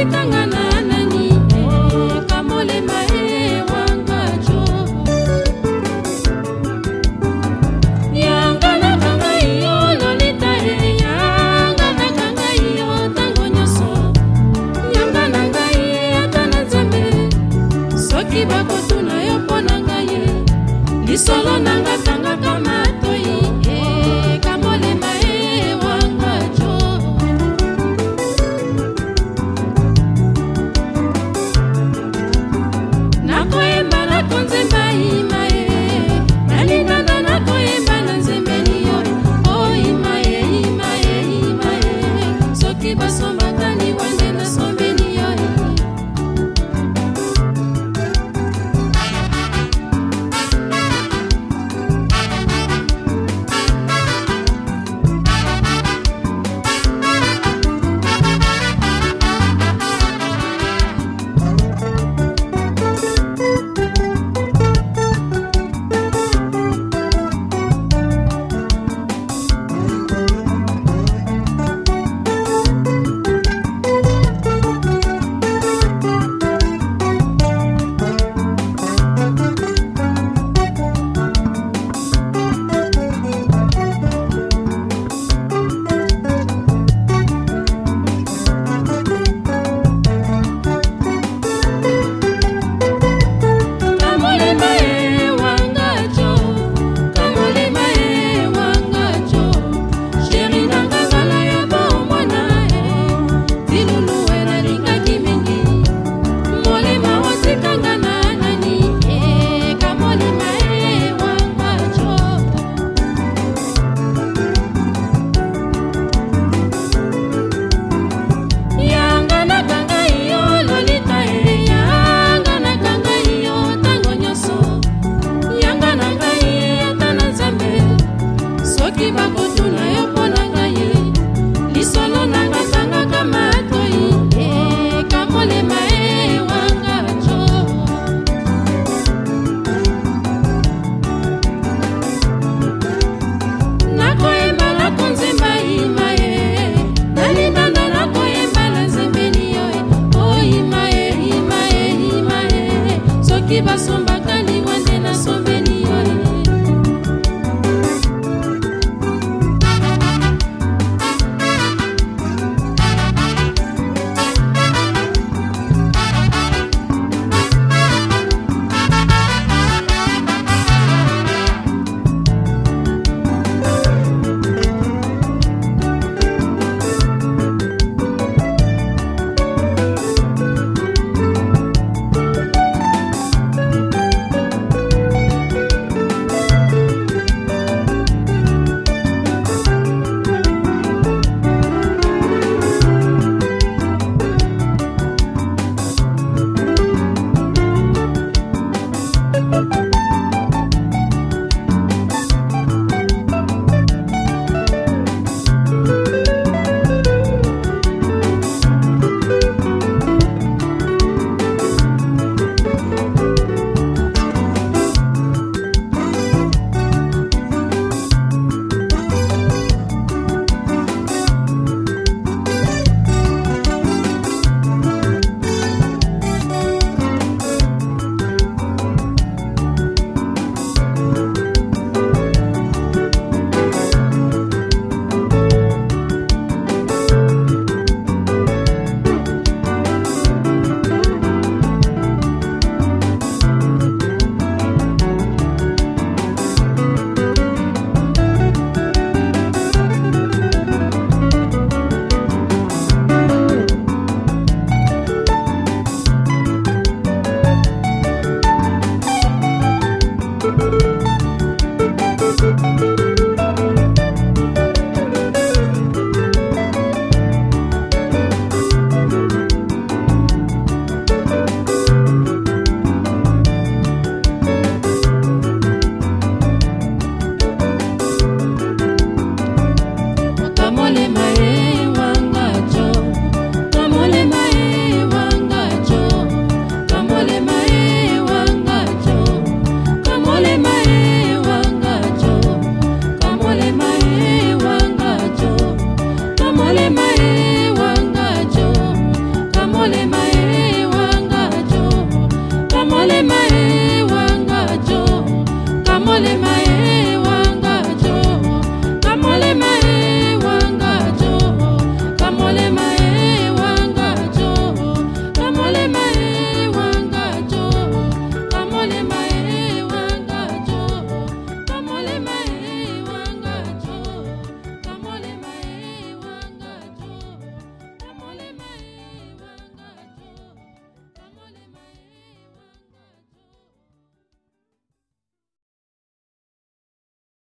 kasih tangan